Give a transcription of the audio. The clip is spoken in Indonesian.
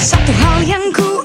Satu hal yang ku